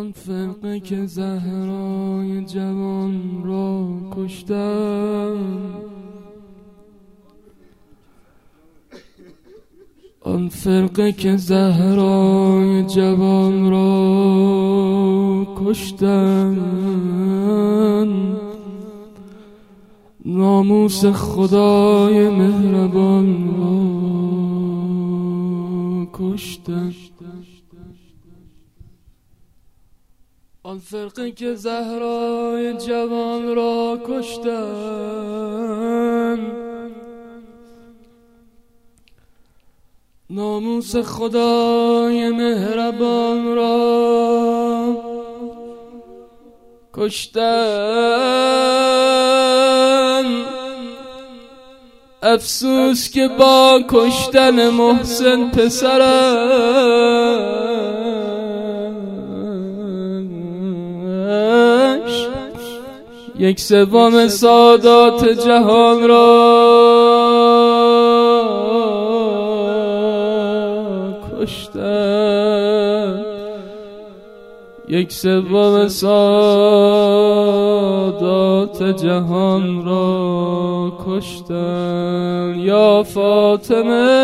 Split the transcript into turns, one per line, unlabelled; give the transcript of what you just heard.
آن فرقه که زهرای جوان را کشتم. آن فرقه که زهرای جوان را کشتن ناموس خدای مهربان را کشتن آن فرقه که زهرای جوان را کشتن. ناموس خدای مهربان را کشتن. افسوس که با کشتن محسن پسرش یک سوم سادات جهان را. یک سوم سادات جهان را کشتن. یا فاطمه.